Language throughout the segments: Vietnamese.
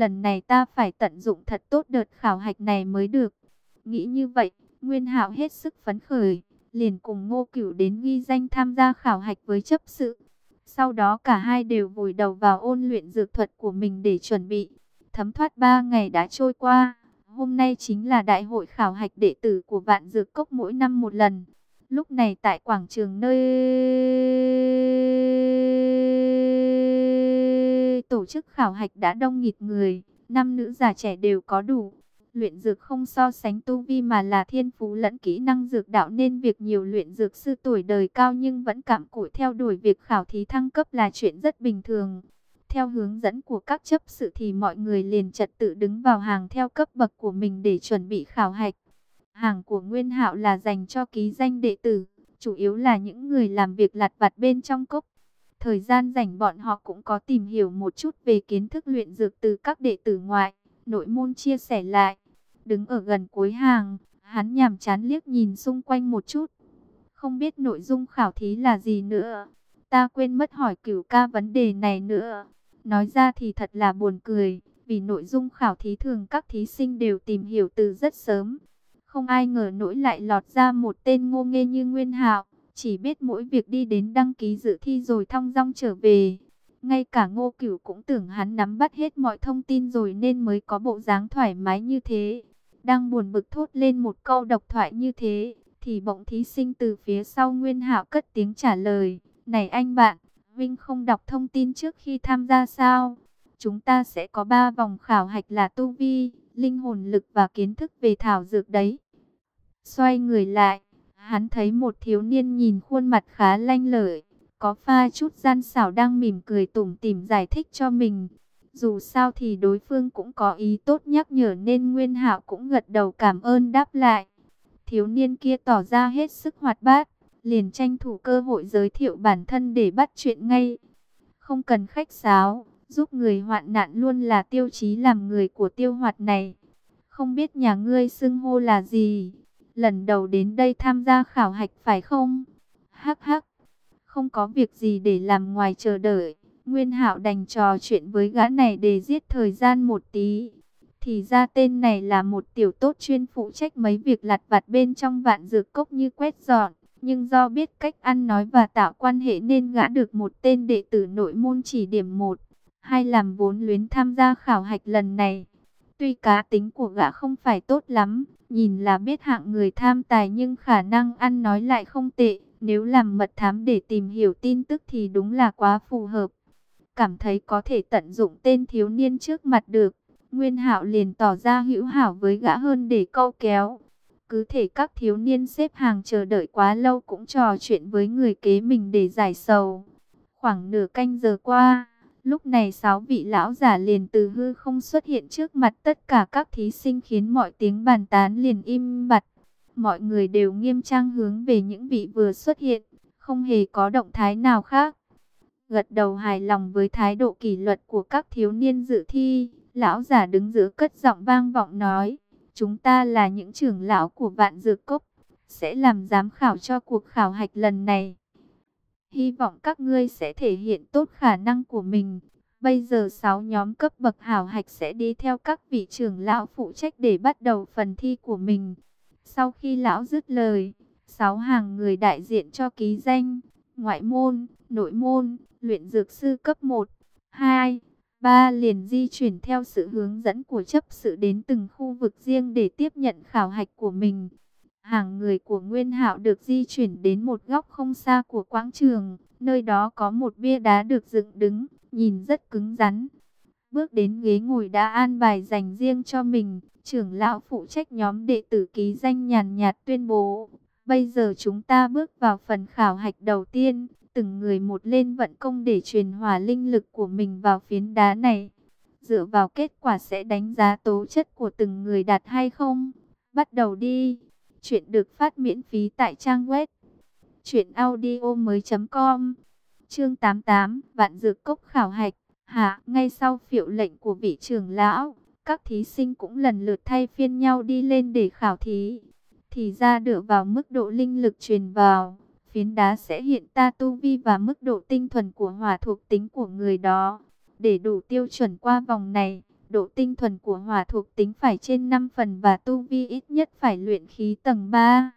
Lần này ta phải tận dụng thật tốt đợt khảo hạch này mới được. Nghĩ như vậy, Nguyên Hạo hết sức phấn khởi, liền cùng Ngô Cửu đến ghi danh tham gia khảo hạch với chấp sự. Sau đó cả hai đều vùi đầu vào ôn luyện dược thuật của mình để chuẩn bị. Thấm thoát ba ngày đã trôi qua, hôm nay chính là đại hội khảo hạch đệ tử của Vạn Dược Cốc mỗi năm một lần. Lúc này tại quảng trường nơi tổ chức khảo hạch đã đông nghịt người, nam nữ già trẻ đều có đủ. Luyện dược không so sánh tu vi mà là thiên phú lẫn kỹ năng dược đạo nên việc nhiều luyện dược sư tuổi đời cao nhưng vẫn cảm cụi theo đuổi việc khảo thí thăng cấp là chuyện rất bình thường. Theo hướng dẫn của các chấp sự thì mọi người liền trật tự đứng vào hàng theo cấp bậc của mình để chuẩn bị khảo hạch. Hàng của Nguyên Hạo là dành cho ký danh đệ tử, chủ yếu là những người làm việc lặt vặt bên trong cốc. Thời gian rảnh bọn họ cũng có tìm hiểu một chút về kiến thức luyện dược từ các đệ tử ngoại, nội môn chia sẻ lại. Đứng ở gần cuối hàng, hắn nhàm chán liếc nhìn xung quanh một chút. Không biết nội dung khảo thí là gì nữa. Ta quên mất hỏi cửu ca vấn đề này nữa. Nói ra thì thật là buồn cười, vì nội dung khảo thí thường các thí sinh đều tìm hiểu từ rất sớm. Không ai ngờ nỗi lại lọt ra một tên ngô nghê như Nguyên Hạo, chỉ biết mỗi việc đi đến đăng ký dự thi rồi thong dong trở về. Ngay cả ngô cửu cũng tưởng hắn nắm bắt hết mọi thông tin rồi nên mới có bộ dáng thoải mái như thế. Đang buồn bực thốt lên một câu độc thoại như thế, thì bỗng thí sinh từ phía sau Nguyên Hạo cất tiếng trả lời. Này anh bạn, Vinh không đọc thông tin trước khi tham gia sao? Chúng ta sẽ có 3 vòng khảo hạch là tu vi, linh hồn lực và kiến thức về thảo dược đấy. Xoay người lại, hắn thấy một thiếu niên nhìn khuôn mặt khá lanh lợi, có pha chút gian xảo đang mỉm cười tủm tỉm giải thích cho mình. Dù sao thì đối phương cũng có ý tốt nhắc nhở nên Nguyên Hạo cũng gật đầu cảm ơn đáp lại. Thiếu niên kia tỏ ra hết sức hoạt bát, liền tranh thủ cơ hội giới thiệu bản thân để bắt chuyện ngay. Không cần khách sáo, giúp người hoạn nạn luôn là tiêu chí làm người của tiêu hoạt này. Không biết nhà ngươi xưng hô là gì? Lần đầu đến đây tham gia khảo hạch phải không? Hắc hắc, không có việc gì để làm ngoài chờ đợi. Nguyên Hạo đành trò chuyện với gã này để giết thời gian một tí. Thì ra tên này là một tiểu tốt chuyên phụ trách mấy việc lặt vặt bên trong vạn dược cốc như quét dọn. Nhưng do biết cách ăn nói và tạo quan hệ nên gã được một tên đệ tử nội môn chỉ điểm một. Hai làm vốn luyến tham gia khảo hạch lần này. Tuy cá tính của gã không phải tốt lắm, nhìn là biết hạng người tham tài nhưng khả năng ăn nói lại không tệ. Nếu làm mật thám để tìm hiểu tin tức thì đúng là quá phù hợp. Cảm thấy có thể tận dụng tên thiếu niên trước mặt được. Nguyên Hạo liền tỏ ra hữu hảo với gã hơn để câu kéo. Cứ thể các thiếu niên xếp hàng chờ đợi quá lâu cũng trò chuyện với người kế mình để giải sầu. Khoảng nửa canh giờ qua, lúc này sáu vị lão giả liền từ hư không xuất hiện trước mặt tất cả các thí sinh khiến mọi tiếng bàn tán liền im bặt. Mọi người đều nghiêm trang hướng về những vị vừa xuất hiện, không hề có động thái nào khác. Gật đầu hài lòng với thái độ kỷ luật của các thiếu niên dự thi, lão giả đứng giữa cất giọng vang vọng nói. Chúng ta là những trưởng lão của vạn dược cốc, sẽ làm giám khảo cho cuộc khảo hạch lần này. Hy vọng các ngươi sẽ thể hiện tốt khả năng của mình. Bây giờ 6 nhóm cấp bậc hảo hạch sẽ đi theo các vị trưởng lão phụ trách để bắt đầu phần thi của mình. Sau khi lão dứt lời, 6 hàng người đại diện cho ký danh, ngoại môn, nội môn, luyện dược sư cấp 1, 2, Ba liền di chuyển theo sự hướng dẫn của chấp sự đến từng khu vực riêng để tiếp nhận khảo hạch của mình. Hàng người của Nguyên Hạo được di chuyển đến một góc không xa của quảng trường, nơi đó có một bia đá được dựng đứng, nhìn rất cứng rắn. Bước đến ghế ngồi đã an bài dành riêng cho mình, trưởng lão phụ trách nhóm đệ tử ký danh nhàn nhạt tuyên bố. Bây giờ chúng ta bước vào phần khảo hạch đầu tiên, từng người một lên vận công để truyền hòa linh lực của mình vào phiến đá này. Dựa vào kết quả sẽ đánh giá tố chất của từng người đạt hay không. Bắt đầu đi. Chuyện được phát miễn phí tại trang web truyệnaudiomoi.com. Chương 88, Vạn Dược Cốc khảo hạch. Hạ, ngay sau phiệu lệnh của vị trưởng lão, các thí sinh cũng lần lượt thay phiên nhau đi lên để khảo thí. Thì ra dựa vào mức độ linh lực truyền vào, Phiến đá sẽ hiện ta tu vi và mức độ tinh thuần của hỏa thuộc tính của người đó. Để đủ tiêu chuẩn qua vòng này, Độ tinh thuần của hỏa thuộc tính phải trên 5 phần và tu vi ít nhất phải luyện khí tầng 3.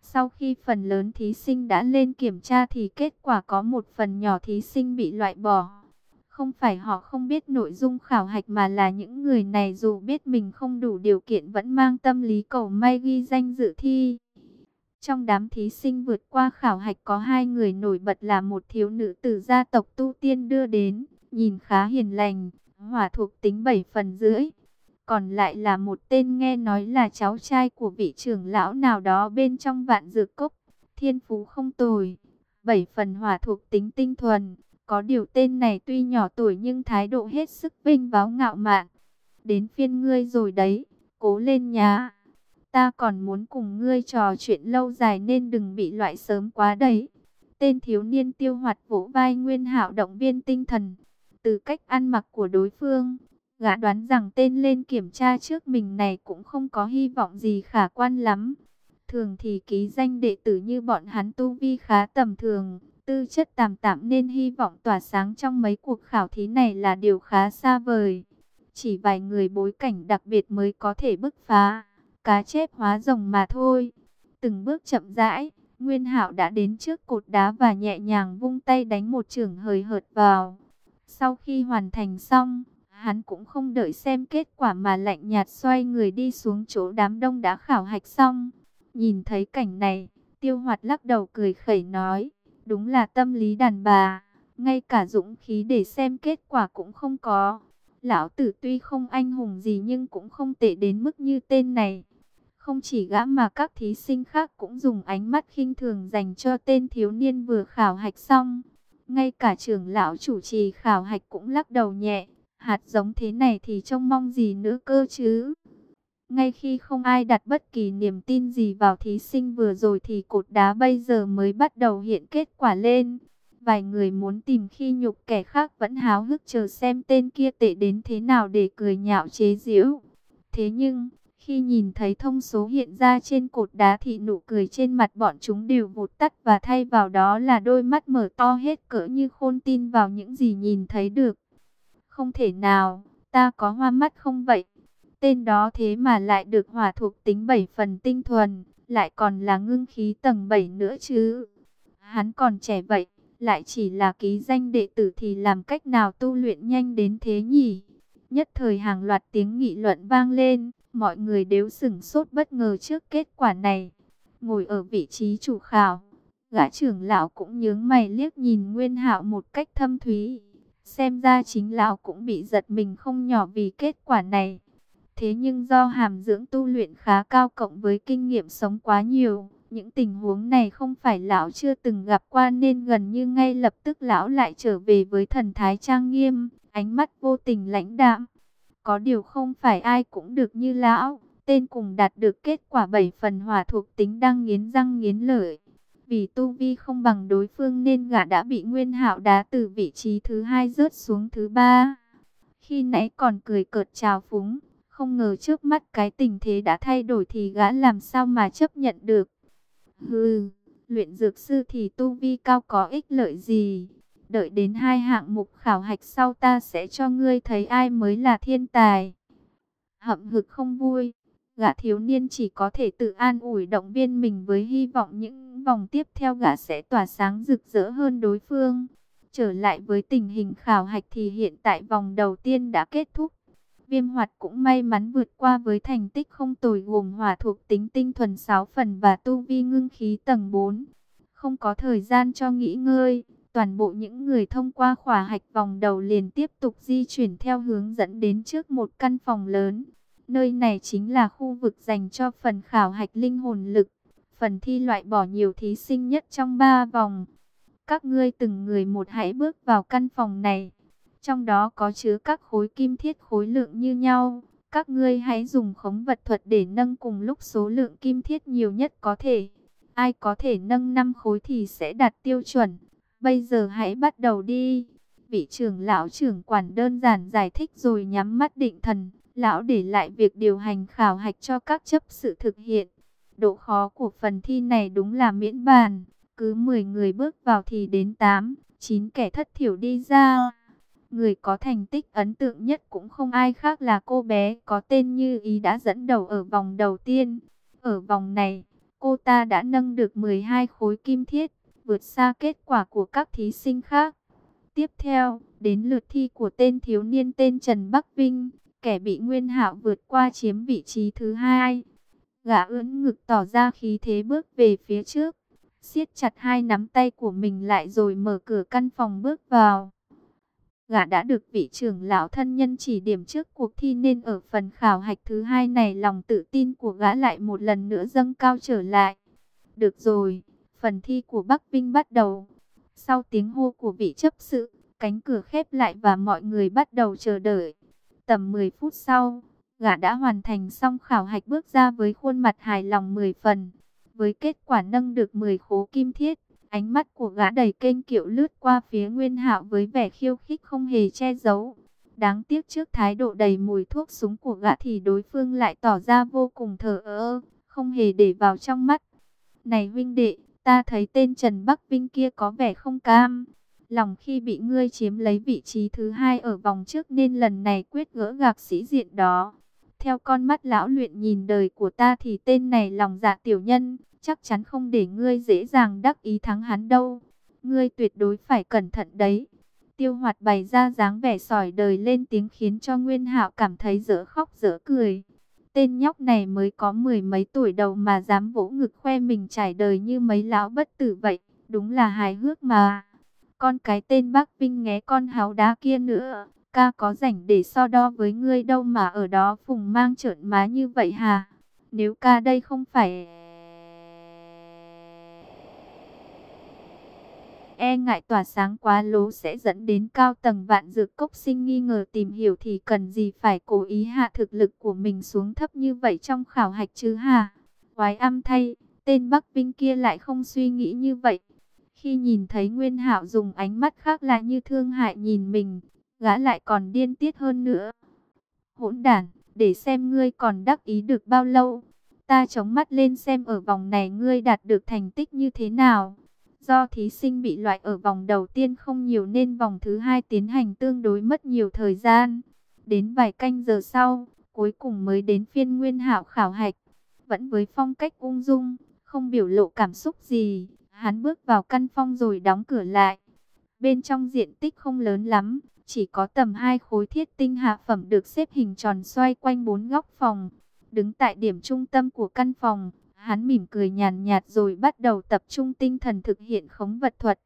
Sau khi phần lớn thí sinh đã lên kiểm tra thì kết quả có một phần nhỏ thí sinh bị loại bỏ. Không phải họ không biết nội dung khảo hạch mà là những người này dù biết mình không đủ điều kiện vẫn mang tâm lý cầu may ghi danh dự thi. Trong đám thí sinh vượt qua khảo hạch có hai người nổi bật là một thiếu nữ từ gia tộc tu tiên đưa đến, nhìn khá hiền lành, hỏa thuộc tính 7 phần rưỡi. Còn lại là một tên nghe nói là cháu trai của vị trưởng lão nào đó bên trong vạn dược cốc, thiên phú không tồi, 7 phần hỏa thuộc tính tinh thuần. Có điều tên này tuy nhỏ tuổi nhưng thái độ hết sức vinh váo ngạo mạn. Đến phiên ngươi rồi đấy, cố lên nhá. Ta còn muốn cùng ngươi trò chuyện lâu dài nên đừng bị loại sớm quá đấy. Tên thiếu niên tiêu hoạt vỗ vai Nguyên Hạo động viên tinh thần. Từ cách ăn mặc của đối phương, gã đoán rằng tên lên kiểm tra trước mình này cũng không có hy vọng gì khả quan lắm. Thường thì ký danh đệ tử như bọn hắn tu vi khá tầm thường, tư chất tạm tạm nên hy vọng tỏa sáng trong mấy cuộc khảo thí này là điều khá xa vời. Chỉ vài người bối cảnh đặc biệt mới có thể bứt phá, cá chép hóa rồng mà thôi. Từng bước chậm rãi, Nguyên Hạo đã đến trước cột đá và nhẹ nhàng vung tay đánh một trường hời hợt vào. Sau khi hoàn thành xong, hắn cũng không đợi xem kết quả mà lạnh nhạt xoay người đi xuống chỗ đám đông đã khảo hạch xong. Nhìn thấy cảnh này, tiêu hoạt lắc đầu cười khẩy nói, Đúng là tâm lý đàn bà, ngay cả dũng khí để xem kết quả cũng không có. Lão tử tuy không anh hùng gì nhưng cũng không tệ đến mức như tên này. Không chỉ gã mà các thí sinh khác cũng dùng ánh mắt khinh thường dành cho tên thiếu niên vừa khảo hạch xong. Ngay cả trưởng lão chủ trì khảo hạch cũng lắc đầu nhẹ. Hạt giống thế này thì trông mong gì nữa cơ chứ. Ngay khi không ai đặt bất kỳ niềm tin gì vào thí sinh vừa rồi thì cột đá bây giờ mới bắt đầu hiện kết quả lên. Vài người muốn tìm khi nhục kẻ khác vẫn háo hức chờ xem tên kia tệ đến thế nào để cười nhạo chế giễu. Thế nhưng, khi nhìn thấy thông số hiện ra trên cột đá thì nụ cười trên mặt bọn chúng đều vụt tắt và thay vào đó là đôi mắt mở to hết cỡ như khôn tin vào những gì nhìn thấy được. Không thể nào, ta có hoa mắt không vậy? Tên đó thế mà lại được hỏa thuộc tính 7 phần tinh thuần, lại còn là ngưng khí tầng 7 nữa chứ. Hắn còn trẻ vậy, lại chỉ là ký danh đệ tử thì làm cách nào tu luyện nhanh đến thế nhỉ? Nhất thời hàng loạt tiếng nghị luận vang lên, mọi người đều sửng sốt bất ngờ trước kết quả này. Ngồi ở vị trí chủ khảo, gã trưởng lão cũng nhướng mày liếc nhìn Nguyên Hạo một cách thâm thúy. Xem ra chính lão cũng bị giật mình không nhỏ vì kết quả này. Thế nhưng do hàm dưỡng tu luyện khá cao cộng với kinh nghiệm sống quá nhiều, những tình huống này không phải lão chưa từng gặp qua nên gần như ngay lập tức lão lại trở về với thần thái trang nghiêm, ánh mắt vô tình lãnh đạm. Có điều không phải ai cũng được như lão, tên cùng đạt được kết quả bảy phần hỏa thuộc tính đang nghiến răng nghiến lợi. Vì tu vi không bằng đối phương nên gã đã bị Nguyên Hạo đá từ vị trí thứ hai rớt xuống thứ ba. Khi nãy còn cười cợt chào phúng, không ngờ trước mắt cái tình thế đã thay đổi thì gã làm sao mà chấp nhận được. Hừ, luyện dược sư thì tu vi cao có ích lợi gì. Đợi đến hai hạng mục khảo hạch sau ta sẽ cho ngươi thấy ai mới là thiên tài. Hậm hực không vui, gã thiếu niên chỉ có thể tự an ủi động viên mình với hy vọng những vòng tiếp theo gã sẽ tỏa sáng rực rỡ hơn đối phương. Trở lại với tình hình khảo hạch thì hiện tại vòng đầu tiên đã kết thúc. Viêm hoạt cũng may mắn vượt qua với thành tích không tồi gồm hỏa thuộc tính tinh thuần 6 phần và tu vi ngưng khí tầng 4. Không có thời gian cho nghỉ ngơi, toàn bộ những người thông qua khỏa hạch vòng đầu liền tiếp tục di chuyển theo hướng dẫn đến trước một căn phòng lớn. Nơi này chính là khu vực dành cho phần khảo hạch linh hồn lực, phần thi loại bỏ nhiều thí sinh nhất trong 3 vòng. Các ngươi từng người một hãy bước vào căn phòng này. Trong đó có chứa các khối kim thiết khối lượng như nhau. Các ngươi hãy dùng khống vật thuật để nâng cùng lúc số lượng kim thiết nhiều nhất có thể. Ai có thể nâng 5 khối thì sẽ đạt tiêu chuẩn. Bây giờ hãy bắt đầu đi. Vị trưởng lão trưởng quản đơn giản giải thích rồi nhắm mắt định thần. Lão để lại việc điều hành khảo hạch cho các chấp sự thực hiện. Độ khó của phần thi này đúng là miễn bàn. Cứ 10 người bước vào thì đến 8, 9 kẻ thất thiểu đi ra. Người có thành tích ấn tượng nhất cũng không ai khác là cô bé có tên Như Ý đã dẫn đầu ở vòng đầu tiên. Ở vòng này, cô ta đã nâng được 12 khối kim thiết, vượt xa kết quả của các thí sinh khác. Tiếp theo, đến lượt thi của tên thiếu niên tên Trần Bắc Vinh, kẻ bị Nguyên Hạo vượt qua chiếm vị trí thứ hai. Gã ưỡn ngực tỏ ra khí thế bước về phía trước, siết chặt hai nắm tay của mình lại rồi mở cửa căn phòng bước vào. Gã đã được vị trưởng lão thân nhân chỉ điểm trước cuộc thi nên ở phần khảo hạch thứ hai này lòng tự tin của gã lại một lần nữa dâng cao trở lại. Được rồi, phần thi của Bắc Vinh bắt đầu. Sau tiếng hô của vị chấp sự, cánh cửa khép lại và mọi người bắt đầu chờ đợi. Tầm 10 phút sau, gã đã hoàn thành xong khảo hạch bước ra với khuôn mặt hài lòng 10 phần. Với kết quả nâng được 10 khố kim thiết, ánh mắt của gã đầy kênh kiệu lướt qua phía Nguyên Hạo với vẻ khiêu khích không hề che giấu. Đáng tiếc trước thái độ đầy mùi thuốc súng của gã thì đối phương lại tỏ ra vô cùng thờ ơ, không hề để vào trong mắt. Này huynh đệ, ta thấy tên Trần Bắc Vinh kia có vẻ không cam. Lòng khi bị ngươi chiếm lấy vị trí thứ hai ở vòng trước nên lần này quyết gỡ gạc sĩ diện đó. Theo con mắt lão luyện nhìn đời của ta thì tên này lòng dạ tiểu nhân, chắc chắn không để ngươi dễ dàng đắc ý thắng hắn đâu. Ngươi tuyệt đối phải cẩn thận đấy. Tiêu hoạt bày ra dáng vẻ sỏi đời lên tiếng khiến cho Nguyên hạo cảm thấy dở khóc dở cười. Tên nhóc này mới có mười mấy tuổi đầu mà dám vỗ ngực khoe mình trải đời như mấy lão bất tử vậy. Đúng là hài hước mà. Con cái tên bác Vinh nghe con háo đá kia nữa. Ca có rảnh để so đo với ngươi đâu mà ở đó phùng mang trợn má như vậy hà? Nếu ca đây không phải... e ngại tỏa sáng quá lố sẽ dẫn đến cao tầng vạn dược cốc sinh nghi ngờ tìm hiểu thì cần gì phải cố ý hạ thực lực của mình xuống thấp như vậy trong khảo hạch chứ hà? Quái âm thay, tên Bắc Vinh kia lại không suy nghĩ như vậy. Khi nhìn thấy Nguyên Hạo dùng ánh mắt khác là như thương hại nhìn mình, gã lại còn điên tiết hơn nữa. Hỗn đản, để xem ngươi còn đắc ý được bao lâu. Ta chống mắt lên xem ở vòng này ngươi đạt được thành tích như thế nào. Do thí sinh bị loại ở vòng đầu tiên không nhiều nên vòng thứ hai tiến hành tương đối mất nhiều thời gian. Đến vài canh giờ sau, cuối cùng mới đến phiên Nguyên Hạo khảo hạch. Vẫn với phong cách ung dung, không biểu lộ cảm xúc gì, hắn bước vào căn phòng rồi đóng cửa lại. Bên trong diện tích không lớn lắm, chỉ có tầm hai khối thiết tinh hạ phẩm được xếp hình tròn xoay quanh bốn góc phòng. Đứng tại điểm trung tâm của căn phòng, Hắn mỉm cười nhàn nhạt rồi bắt đầu tập trung tinh thần thực hiện khống vật thuật.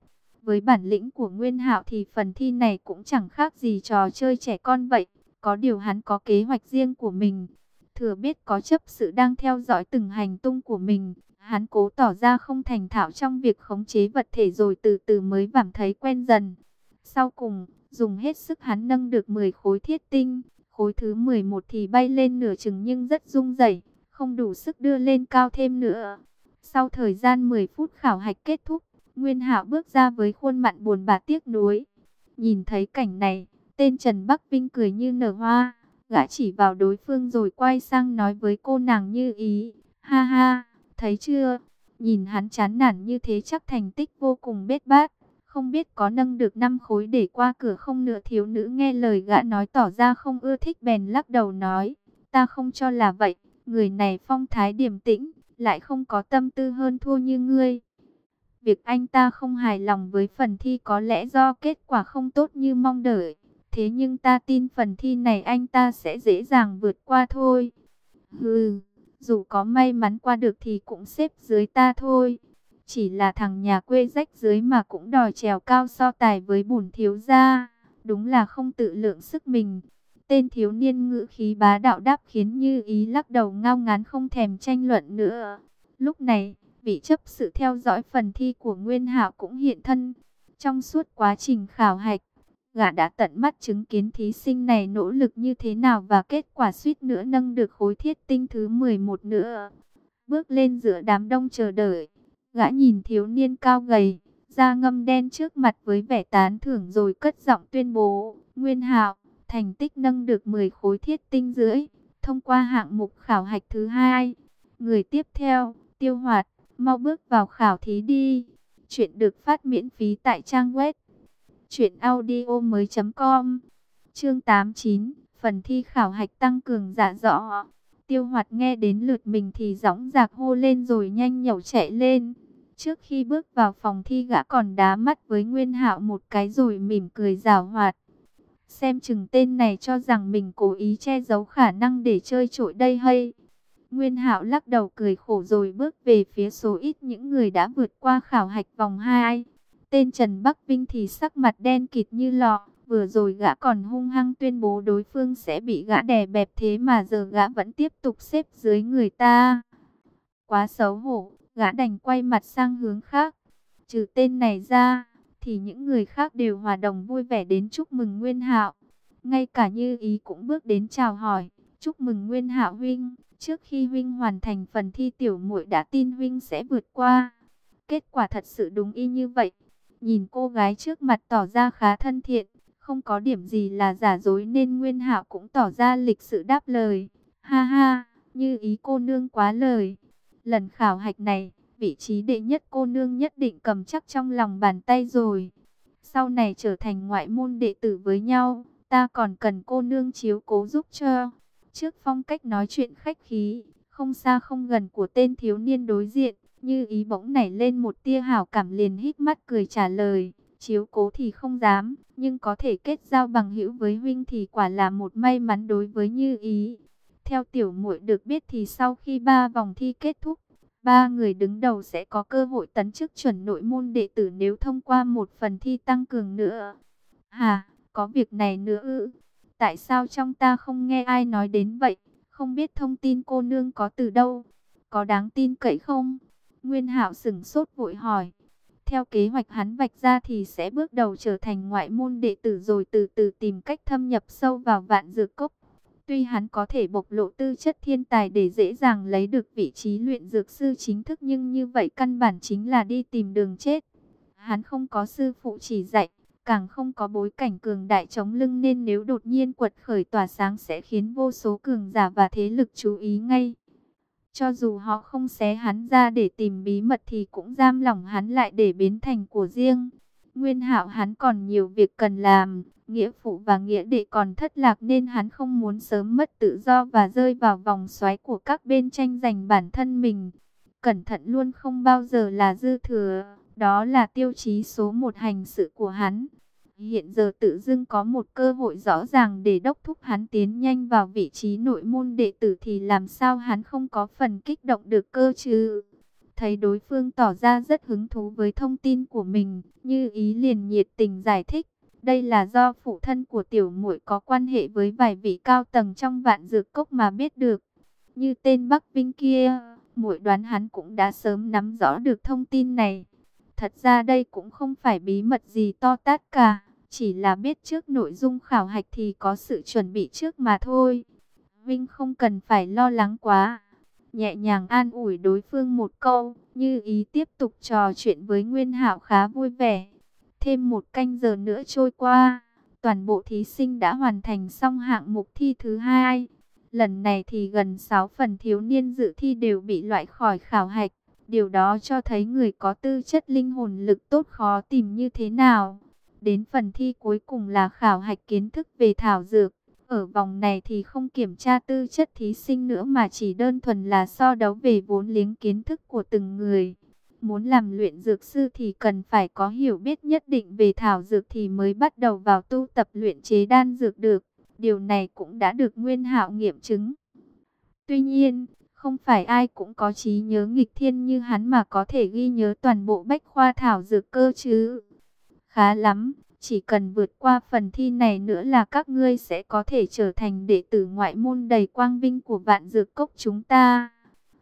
Với bản lĩnh của Nguyên Hạo thì phần thi này cũng chẳng khác gì trò chơi trẻ con vậy. Có điều hắn có kế hoạch riêng của mình. Thừa biết có chấp sự đang theo dõi từng hành tung của mình. Hắn cố tỏ ra không thành thạo trong việc khống chế vật thể rồi từ từ mới cảm thấy quen dần. Sau cùng, dùng hết sức hắn nâng được 10 khối thiết tinh. Khối thứ 11 thì bay lên nửa chừng nhưng rất rung rẩy không đủ sức đưa lên cao thêm nữa. Sau thời gian 10 phút khảo hạch kết thúc, Nguyên Hạo bước ra với khuôn mặt buồn bã tiếc nuối. Nhìn thấy cảnh này, tên Trần Bắc Vinh cười như nở hoa, gã chỉ vào đối phương rồi quay sang nói với cô nàng như ý, ha ha, thấy chưa, nhìn hắn chán nản như thế chắc thành tích vô cùng bết bát, không biết có nâng được năm khối để qua cửa không nữa thiếu nữ nghe lời gã nói tỏ ra không ưa thích bèn lắc đầu nói, ta không cho là vậy. Người này phong thái điềm tĩnh, lại không có tâm tư hơn thua như ngươi. Việc anh ta không hài lòng với phần thi có lẽ do kết quả không tốt như mong đợi. Thế nhưng ta tin phần thi này anh ta sẽ dễ dàng vượt qua thôi. Hừ, dù có may mắn qua được thì cũng xếp dưới ta thôi. Chỉ là thằng nhà quê rách dưới mà cũng đòi trèo cao so tài với bùn thiếu gia. Đúng là không tự lượng sức mình. Tên thiếu niên ngữ khí bá đạo đáp khiến Như Ý lắc đầu ngao ngán không thèm tranh luận nữa. Lúc này, vị chấp sự theo dõi phần thi của Nguyên Hạo cũng hiện thân. Trong suốt quá trình khảo hạch, gã đã tận mắt chứng kiến thí sinh này nỗ lực như thế nào và kết quả suýt nữa nâng được khối thiết tinh thứ 11 nữa. Bước lên giữa đám đông chờ đợi, gã nhìn thiếu niên cao gầy, da ngâm đen trước mặt với vẻ tán thưởng rồi cất giọng tuyên bố, Nguyên Hạo thành tích nâng được 10 khối thiết tinh rưỡi, thông qua hạng mục khảo hạch thứ hai. Người tiếp theo, tiêu hoạt, mau bước vào khảo thí đi. Chuyện được phát miễn phí tại trang web chuyệnaudio mới .com Chương 89 Phần thi khảo hạch tăng cường dạ giả rõ Tiêu hoạt nghe đến lượt mình thì gióng giạc hô lên rồi nhanh nhẩu chạy lên Trước khi bước vào phòng thi gã còn đá mắt với Nguyên Hạo một cái rồi mỉm cười rào hoạt Xem chừng tên này cho rằng mình cố ý che giấu khả năng để chơi trội đây hay Nguyên Hạo lắc đầu cười khổ rồi bước về phía số ít những người đã vượt qua khảo hạch vòng 2 Tên Trần Bắc Vinh thì sắc mặt đen kịt như lọ, vừa rồi gã còn hung hăng tuyên bố đối phương sẽ bị gã đè bẹp thế mà giờ gã vẫn tiếp tục xếp dưới người ta. Quá xấu hổ, gã đành quay mặt sang hướng khác. Trừ tên này ra, thì những người khác đều hòa đồng vui vẻ đến chúc mừng Nguyên Hạo. Ngay cả Như Ý cũng bước đến chào hỏi, chúc mừng Nguyên Hạo huynh, trước khi huynh hoàn thành phần thi tiểu muội đã tin huynh sẽ vượt qua. Kết quả thật sự đúng y như vậy. Nhìn cô gái trước mặt tỏ ra khá thân thiện, không có điểm gì là giả dối nên Nguyên Hạo cũng tỏ ra lịch sự đáp lời. Ha ha, như ý cô nương quá lời. Lần khảo hạch này, vị trí đệ nhất cô nương nhất định cầm chắc trong lòng bàn tay rồi. Sau này trở thành ngoại môn đệ tử với nhau, ta còn cần cô nương chiếu cố giúp cho. Trước phong cách nói chuyện khách khí, không xa không gần của tên thiếu niên đối diện, như ý bỗng nảy lên một tia hảo cảm liền hít mắt cười trả lời, chiếu cố thì không dám, nhưng có thể kết giao bằng hữu với huynh thì quả là một may mắn đối với như ý. Theo tiểu muội được biết thì sau khi ba vòng thi kết thúc, ba người đứng đầu sẽ có cơ hội tấn chức chuẩn nội môn đệ tử nếu thông qua một phần thi tăng cường nữa. Hà, có việc này nữa ư? Tại sao trong ta không nghe ai nói đến vậy? Không biết thông tin cô nương có từ đâu? Có đáng tin cậy không? Nguyên Hạo sửng sốt vội hỏi. Theo kế hoạch hắn vạch ra thì sẽ bước đầu trở thành ngoại môn đệ tử rồi từ từ tìm cách thâm nhập sâu vào vạn dược cốc. Tuy hắn có thể bộc lộ tư chất thiên tài để dễ dàng lấy được vị trí luyện dược sư chính thức nhưng như vậy căn bản chính là đi tìm đường chết. Hắn không có sư phụ chỉ dạy, càng không có bối cảnh cường đại chống lưng nên nếu đột nhiên quật khởi tỏa sáng sẽ khiến vô số cường giả và thế lực chú ý ngay. Cho dù họ không xé hắn ra để tìm bí mật thì cũng giam lỏng hắn lại để biến thành của riêng. Nguyên hạo hắn còn nhiều việc cần làm, nghĩa phụ và nghĩa đệ còn thất lạc nên hắn không muốn sớm mất tự do và rơi vào vòng xoáy của các bên tranh giành bản thân mình. Cẩn thận luôn không bao giờ là dư thừa, đó là tiêu chí số một hành sự của hắn. Hiện giờ tự dưng có một cơ hội rõ ràng để đốc thúc hắn tiến nhanh vào vị trí nội môn đệ tử thì làm sao hắn không có phần kích động được cơ chứ? Thấy đối phương tỏ ra rất hứng thú với thông tin của mình, như ý liền nhiệt tình giải thích. Đây là do phụ thân của tiểu muội có quan hệ với vài vị cao tầng trong vạn dược cốc mà biết được. Như tên Bắc Vinh kia, muội đoán hắn cũng đã sớm nắm rõ được thông tin này. Thật ra đây cũng không phải bí mật gì to tát cả. Chỉ là biết trước nội dung khảo hạch thì có sự chuẩn bị trước mà thôi. Vinh không cần phải lo lắng quá. Nhẹ nhàng an ủi đối phương một câu, như ý tiếp tục trò chuyện với Nguyên Hạo khá vui vẻ. Thêm một canh giờ nữa trôi qua, toàn bộ thí sinh đã hoàn thành xong hạng mục thi thứ hai. Lần này thì gần 6 phần thiếu niên dự thi đều bị loại khỏi khảo hạch. Điều đó cho thấy người có tư chất linh hồn lực tốt khó tìm như thế nào. Đến phần thi cuối cùng là khảo hạch kiến thức về thảo dược. Ở vòng này thì không kiểm tra tư chất thí sinh nữa mà chỉ đơn thuần là so đấu về vốn liếng kiến thức của từng người. Muốn làm luyện dược sư thì cần phải có hiểu biết nhất định về thảo dược thì mới bắt đầu vào tu tập luyện chế đan dược được. Điều này cũng đã được Nguyên Hạo nghiệm chứng. Tuy nhiên, không phải ai cũng có trí nhớ nghịch thiên như hắn mà có thể ghi nhớ toàn bộ bách khoa thảo dược cơ chứ. Khá lắm, chỉ cần vượt qua phần thi này nữa là các ngươi sẽ có thể trở thành đệ tử ngoại môn đầy quang vinh của vạn dược cốc chúng ta.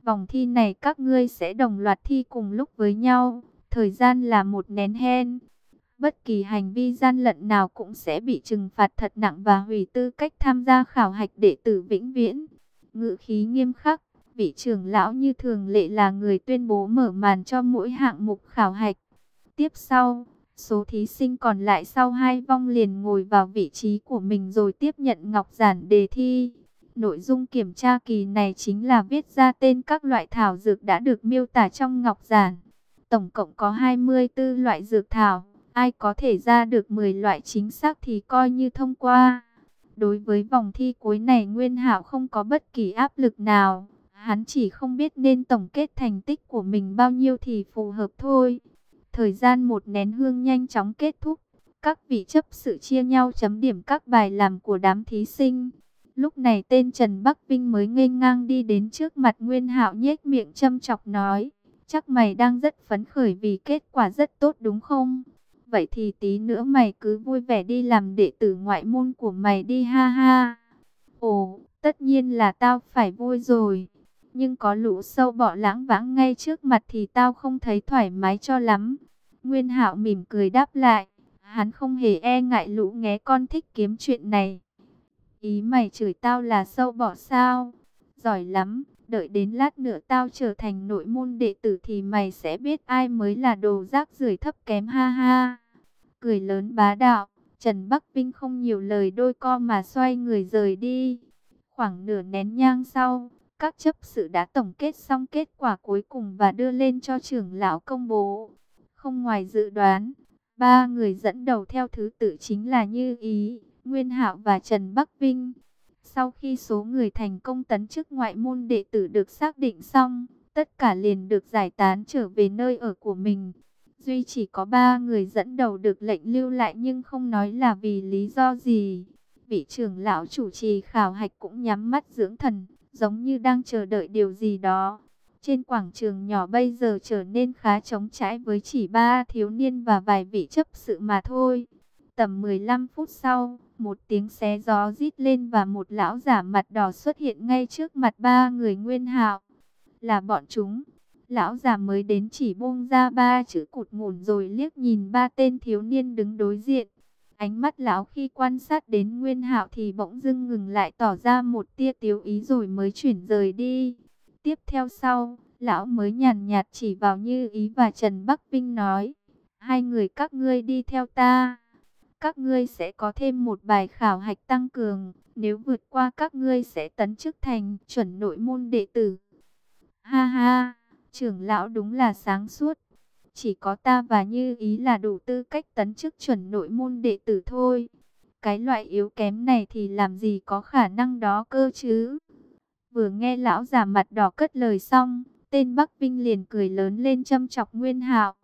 Vòng thi này các ngươi sẽ đồng loạt thi cùng lúc với nhau, thời gian là một nén hen. Bất kỳ hành vi gian lận nào cũng sẽ bị trừng phạt thật nặng và hủy tư cách tham gia khảo hạch đệ tử vĩnh viễn. Ngự khí nghiêm khắc, vị trưởng lão như thường lệ là người tuyên bố mở màn cho mỗi hạng mục khảo hạch. Tiếp sau, Số thí sinh còn lại sau hai vong liền ngồi vào vị trí của mình rồi tiếp nhận ngọc giản đề thi. Nội dung kiểm tra kỳ này chính là viết ra tên các loại thảo dược đã được miêu tả trong ngọc giản. Tổng cộng có 24 loại dược thảo, Ai có thể ra được 10 loại chính xác thì coi như thông qua. Đối với vòng thi cuối này Nguyên Hạo không có bất kỳ áp lực nào. Hắn chỉ không biết nên tổng kết thành tích của mình bao nhiêu thì phù hợp thôi. Thời gian một nén hương nhanh chóng kết thúc. Các vị chấp sự chia nhau chấm điểm các bài làm của đám thí sinh. Lúc này tên Trần Bắc Vinh mới nghênh ngang đi đến trước mặt Nguyên Hạo nhếch miệng châm chọc nói. Chắc mày đang rất phấn khởi vì kết quả rất tốt đúng không? Vậy thì tí nữa mày cứ vui vẻ đi làm đệ tử ngoại môn của mày đi ha ha. Ồ, tất nhiên là tao phải vui rồi. Nhưng có lũ sâu bọ lãng vãng ngay trước mặt thì tao không thấy thoải mái cho lắm. Nguyên hạo mỉm cười đáp lại. Hắn không hề e ngại lũ nghé con thích kiếm chuyện này. Ý mày chửi tao là sâu bọ sao? Giỏi lắm, đợi đến lát nữa tao trở thành nội môn đệ tử thì mày sẽ biết ai mới là đồ rác rưởi thấp kém ha ha. Cười lớn bá đạo, Trần Bắc Vinh không nhiều lời đôi co mà xoay người rời đi. Khoảng nửa nén nhang sau, các chấp sự đã tổng kết xong kết quả cuối cùng và đưa lên cho trưởng lão công bố. Không ngoài dự đoán, ba người dẫn đầu theo thứ tự chính là Như Ý, Nguyên Hạo và Trần Bắc Vinh. Sau khi số người thành công tấn chức ngoại môn đệ tử được xác định xong, tất cả liền được giải tán trở về nơi ở của mình. Duy chỉ có ba người dẫn đầu được lệnh lưu lại nhưng không nói là vì lý do gì. Vị trưởng lão chủ trì khảo hạch cũng nhắm mắt dưỡng thần, giống như đang chờ đợi điều gì đó. Trên quảng trường nhỏ bây giờ trở nên khá trống trải với chỉ ba thiếu niên và vài vị chấp sự mà thôi. Tầm 15 phút sau, một tiếng xé gió rít lên và một lão giả mặt đỏ xuất hiện ngay trước mặt ba người nguyên hạo. Là bọn chúng. Lão già mới đến chỉ buông ra ba chữ cụt ngủn rồi liếc nhìn ba tên thiếu niên đứng đối diện. Ánh mắt lão khi quan sát đến Nguyên Hạo thì bỗng dưng ngừng lại tỏ ra một tia tiếu ý rồi mới chuyển rời đi. Tiếp theo sau, lão mới nhàn nhạt chỉ vào Như Ý và Trần Bắc Vinh nói, hai người các ngươi đi theo ta. Các ngươi sẽ có thêm một bài khảo hạch tăng cường, nếu vượt qua các ngươi sẽ tấn chức thành chuẩn nội môn đệ tử. Ha ha, trưởng lão đúng là sáng suốt. Chỉ có ta và Như Ý là đủ tư cách tấn chức chuẩn nội môn đệ tử thôi. Cái loại yếu kém này thì làm gì có khả năng đó cơ chứ. Vừa nghe lão già mặt đỏ cất lời xong, tên Bắc Vinh liền cười lớn lên châm chọc Nguyên Hạo.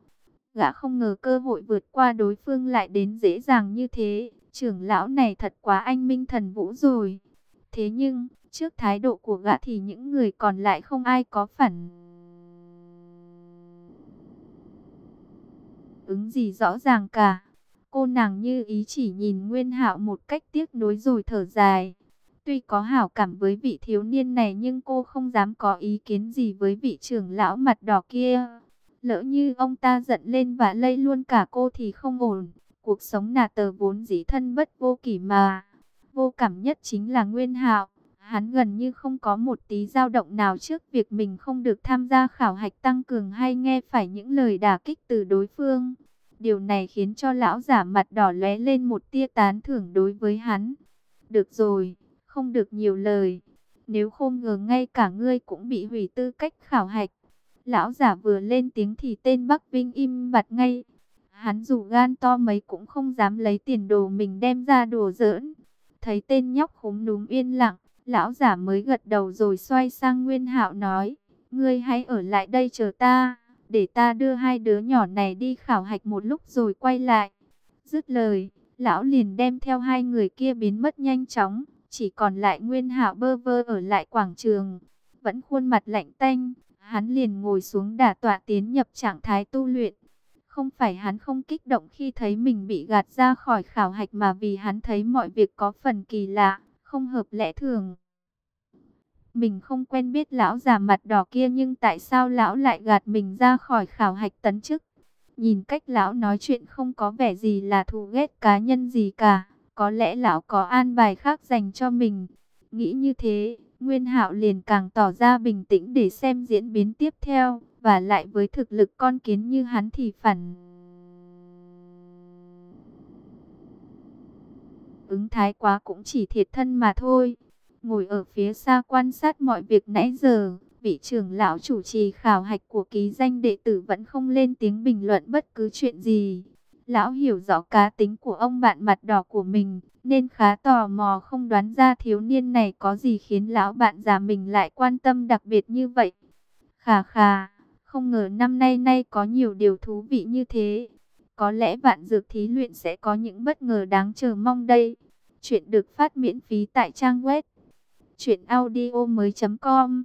Gã không ngờ cơ hội vượt qua đối phương lại đến dễ dàng như thế. Trưởng lão này thật quá anh minh thần vũ rồi. Thế nhưng, trước thái độ của gã thì những người còn lại không ai có phản ứng gì rõ ràng cả. Cô nàng như ý chỉ nhìn Nguyên Hạo một cách tiếc nuối rồi thở dài. Tuy có hảo cảm với vị thiếu niên này nhưng cô không dám có ý kiến gì với vị trưởng lão mặt đỏ kia. Lỡ như ông ta giận lên và lây luôn cả cô thì không ổn. Cuộc sống nà tờ vốn dĩ thân bất vô kỷ mà. Vô cảm nhất chính là Nguyên Hạo. Hắn gần như không có một tí dao động nào trước việc mình không được tham gia khảo hạch tăng cường hay nghe phải những lời đả kích từ đối phương. Điều này khiến cho lão giả mặt đỏ lóe lên một tia tán thưởng đối với hắn. Được rồi, không được nhiều lời. Nếu không ngờ ngay cả ngươi cũng bị hủy tư cách khảo hạch. Lão giả vừa lên tiếng thì tên Bắc Vinh im bặt ngay. Hắn dù gan to mấy cũng không dám lấy tiền đồ mình đem ra đùa giỡn. Thấy tên nhóc khúm núm yên lặng, lão giả mới gật đầu rồi xoay sang Nguyên Hạo nói, ngươi hãy ở lại đây chờ ta, để ta đưa hai đứa nhỏ này đi khảo hạch một lúc rồi quay lại. Dứt lời, lão liền đem theo hai người kia biến mất nhanh chóng, chỉ còn lại Nguyên Hạo bơ vơ ở lại quảng trường, vẫn khuôn mặt lạnh tanh, hắn liền ngồi xuống đả tọa tiến nhập trạng thái tu luyện. Không phải hắn không kích động khi thấy mình bị gạt ra khỏi khảo hạch mà vì hắn thấy mọi việc có phần kỳ lạ không hợp lẽ thường. Mình không quen biết lão già mặt đỏ kia nhưng tại sao lão lại gạt mình ra khỏi khảo hạch tấn chức? Nhìn cách lão nói chuyện không có vẻ gì là thù ghét cá nhân gì cả. Có lẽ lão có an bài khác dành cho mình. Nghĩ như thế, Nguyên Hạo liền càng tỏ ra bình tĩnh để xem diễn biến tiếp theo. Và lại với thực lực con kiến như hắn thì phản... ứng thái quá cũng chỉ thiệt thân mà thôi. Ngồi ở phía xa quan sát mọi việc nãy giờ, vị trưởng lão chủ trì khảo hạch của ký danh đệ tử vẫn không lên tiếng bình luận bất cứ chuyện gì. Lão hiểu rõ cá tính của ông bạn mặt đỏ của mình, nên khá tò mò không đoán ra thiếu niên này có gì khiến lão bạn già mình lại quan tâm đặc biệt như vậy. Khà khà, không ngờ năm nay nay có nhiều điều thú vị như thế. Có lẽ vạn dược thí luyện sẽ có những bất ngờ đáng chờ mong đây. Chuyện được phát miễn phí tại trang web truyệnaudiomoi.com.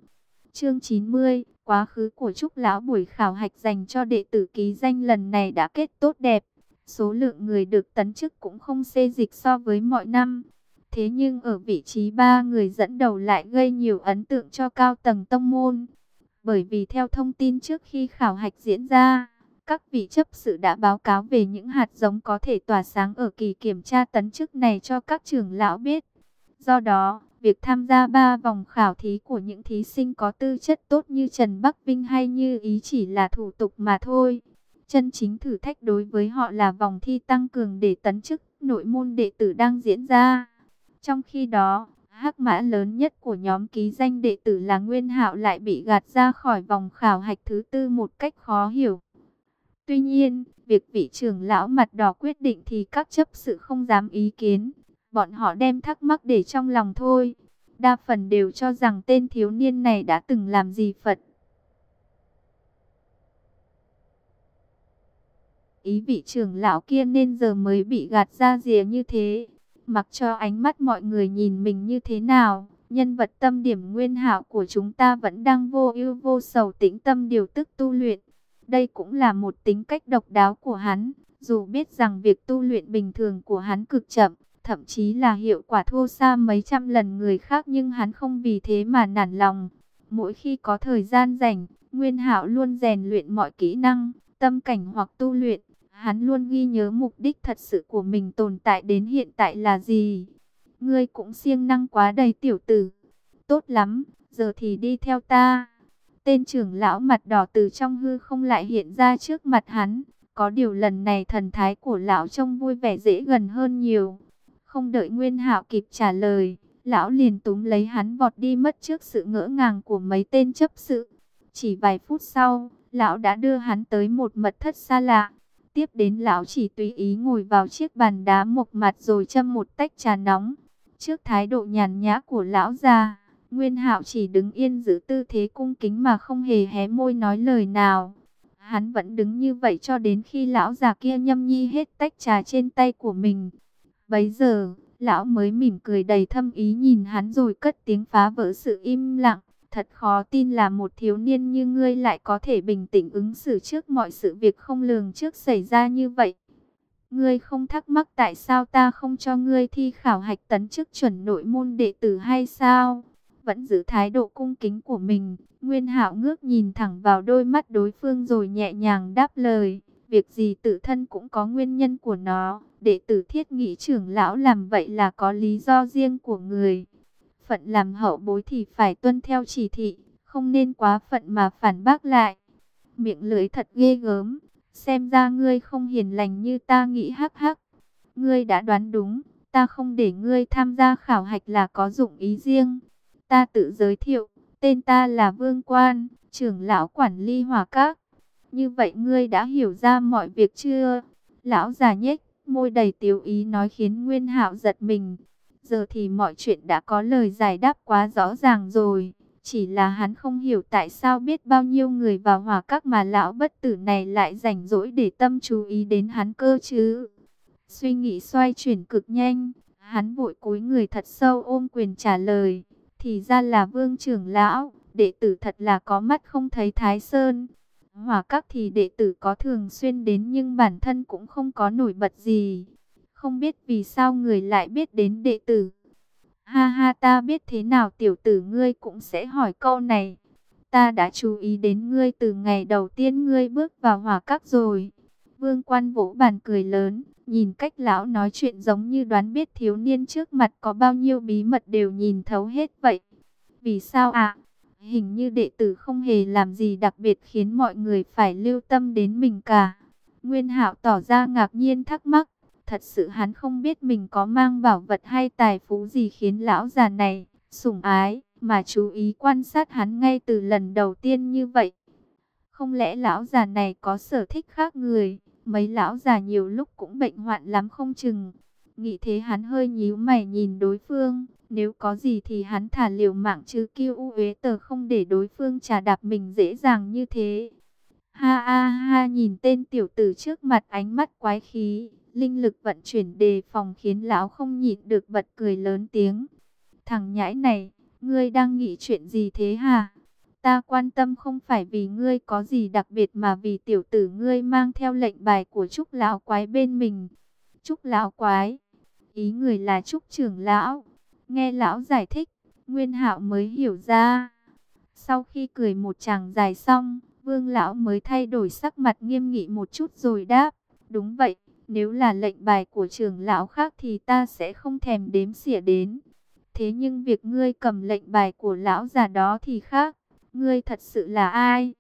Chương 90, quá khứ của Trúc lão buổi khảo hạch dành cho đệ tử ký danh lần này đã kết tốt đẹp. Số lượng người được tấn chức cũng không xê dịch so với mọi năm. Thế nhưng ở vị trí ba người dẫn đầu lại gây nhiều ấn tượng cho cao tầng tông môn. Bởi vì theo thông tin trước khi khảo hạch diễn ra, các vị chấp sự đã báo cáo về những hạt giống có thể tỏa sáng ở kỳ kiểm tra tấn chức này cho các trưởng lão biết. Do đó, việc tham gia ba vòng khảo thí của những thí sinh có tư chất tốt như Trần Bắc Vinh hay như ý chỉ là thủ tục mà thôi. Chân chính thử thách đối với họ là vòng thi tăng cường để tấn chức nội môn đệ tử đang diễn ra. Trong khi đó, hắc mã lớn nhất của nhóm ký danh đệ tử là Nguyên Hạo lại bị gạt ra khỏi vòng khảo hạch thứ tư một cách khó hiểu. Tuy nhiên, việc vị trưởng lão mặt đỏ quyết định thì các chấp sự không dám ý kiến. Bọn họ đem thắc mắc để trong lòng thôi. Đa phần đều cho rằng tên thiếu niên này đã từng làm gì Phật. Ý vị trưởng lão kia nên giờ mới bị gạt ra rìa như thế. Mặc cho ánh mắt mọi người nhìn mình như thế nào, nhân vật tâm điểm nguyên hảo của chúng ta vẫn đang vô ưu vô sầu tĩnh tâm điều tức tu luyện. Đây cũng là một tính cách độc đáo của hắn, dù biết rằng việc tu luyện bình thường của hắn cực chậm, thậm chí là hiệu quả thua xa mấy trăm lần người khác nhưng hắn không vì thế mà nản lòng. Mỗi khi có thời gian rảnh, Nguyên Hạo luôn rèn luyện mọi kỹ năng, tâm cảnh hoặc tu luyện. Hắn luôn ghi nhớ mục đích thật sự của mình tồn tại đến hiện tại là gì. Ngươi cũng siêng năng quá đầy tiểu tử. Tốt lắm, giờ thì đi theo ta. Tên trưởng lão mặt đỏ từ trong hư không lại hiện ra trước mặt hắn. Có điều lần này thần thái của lão trông vui vẻ dễ gần hơn nhiều. Không đợi Nguyên Hạo kịp trả lời, lão liền túm lấy hắn vọt đi mất trước sự ngỡ ngàng của mấy tên chấp sự. Chỉ vài phút sau, lão đã đưa hắn tới một mật thất xa lạ. Tiếp đến lão chỉ tùy ý ngồi vào chiếc bàn đá mộc mặt rồi châm một tách trà nóng. Trước thái độ nhàn nhã của lão già, Nguyên Hạo chỉ đứng yên giữ tư thế cung kính mà không hề hé môi nói lời nào. Hắn vẫn đứng như vậy cho đến khi lão già kia nhâm nhi hết tách trà trên tay của mình. Bấy giờ, lão mới mỉm cười đầy thâm ý nhìn hắn rồi cất tiếng phá vỡ sự im lặng. Thật khó tin là một thiếu niên như ngươi lại có thể bình tĩnh ứng xử trước mọi sự việc không lường trước xảy ra như vậy. Ngươi không thắc mắc tại sao ta không cho ngươi thi khảo hạch tấn chức chuẩn nội môn đệ tử hay sao? Vẫn giữ thái độ cung kính của mình, Nguyên Hạo ngước nhìn thẳng vào đôi mắt đối phương rồi nhẹ nhàng đáp lời, việc gì tự thân cũng có nguyên nhân của nó, đệ tử thiết nghĩ trưởng lão làm vậy là có lý do riêng của người phận làm hậu bối thì phải tuân theo chỉ thị, không nên quá phận mà phản bác lại. Miệng lưỡi thật ghê gớm, xem ra ngươi không hiền lành như ta nghĩ hắc hắc. Ngươi đã đoán đúng, ta không để ngươi tham gia khảo hạch là có dụng ý riêng. Ta tự giới thiệu, tên ta là Vương Quan, trưởng lão quản lý hòa các. Như vậy ngươi đã hiểu ra mọi việc chưa? Lão già nhếch, môi đầy tiếu ý nói khiến Nguyên Hạo giật mình. Giờ thì mọi chuyện đã có lời giải đáp quá rõ ràng rồi. Chỉ là hắn không hiểu tại sao biết bao nhiêu người vào hòa các mà lão bất tử này lại rảnh rỗi để tâm chú ý đến hắn cơ chứ. Suy nghĩ xoay chuyển cực nhanh, hắn vội cúi người thật sâu ôm quyền trả lời. Thì ra là vương trưởng lão, đệ tử thật là có mắt không thấy thái sơn. Hòa các thì đệ tử có thường xuyên đến nhưng bản thân cũng không có nổi bật gì. Không biết vì sao người lại biết đến đệ tử. Ha ha ta biết thế nào tiểu tử ngươi cũng sẽ hỏi câu này. Ta đã chú ý đến ngươi từ ngày đầu tiên ngươi bước vào hỏa các rồi. Vương quan vỗ bàn cười lớn, nhìn cách lão nói chuyện giống như đoán biết thiếu niên trước mặt có bao nhiêu bí mật đều nhìn thấu hết vậy. Vì sao ạ? Hình như đệ tử không hề làm gì đặc biệt khiến mọi người phải lưu tâm đến mình cả. Nguyên hạo tỏ ra ngạc nhiên thắc mắc. Thật sự hắn không biết mình có mang bảo vật hay tài phú gì khiến lão già này sủng ái, mà chú ý quan sát hắn ngay từ lần đầu tiên như vậy. Không lẽ lão già này có sở thích khác người, mấy lão già nhiều lúc cũng bệnh hoạn lắm không chừng. Nghĩ thế hắn hơi nhíu mày nhìn đối phương, nếu có gì thì hắn thả liều mạng chứ kêu u uế tờ không để đối phương trà đạp mình dễ dàng như thế. Ha ha ha nhìn tên tiểu tử trước mặt ánh mắt quái khí, linh lực vận chuyển đề phòng khiến lão không nhịn được bật cười lớn tiếng. Thằng nhãi này, ngươi đang nghĩ chuyện gì thế hả? Ta quan tâm không phải vì ngươi có gì đặc biệt mà vì tiểu tử ngươi mang theo lệnh bài của Trúc Lão Quái bên mình. Trúc Lão Quái, ý người là Trúc Trưởng Lão. Nghe Lão giải thích, Nguyên hạo mới hiểu ra. Sau khi cười một chàng dài xong, Vương Lão mới thay đổi sắc mặt nghiêm nghị một chút rồi đáp. Đúng vậy, nếu là lệnh bài của trưởng lão khác thì ta sẽ không thèm đếm xỉa đến. Thế nhưng việc ngươi cầm lệnh bài của lão già đó thì khác. Ngươi thật sự là ai?